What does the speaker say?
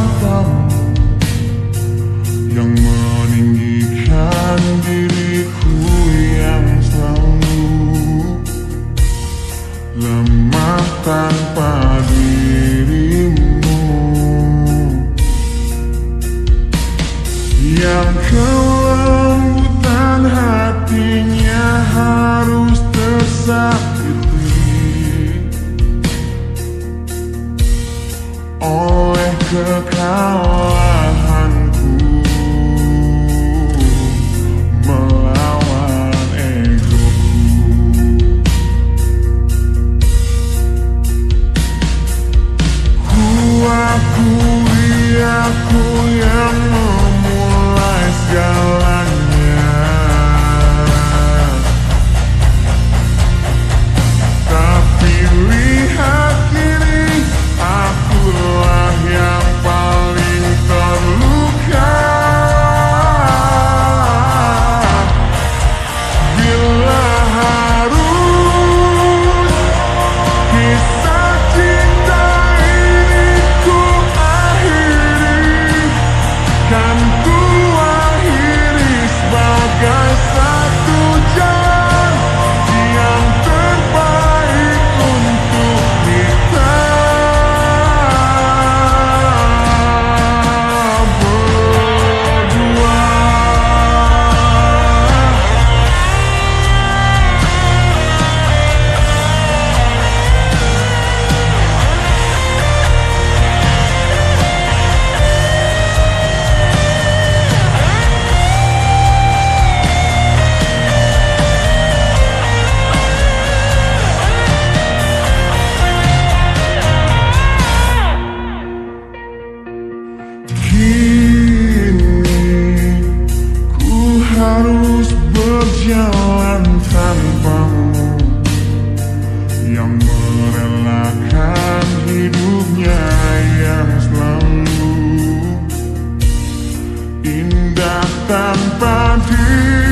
gone. จากตามบ้านที่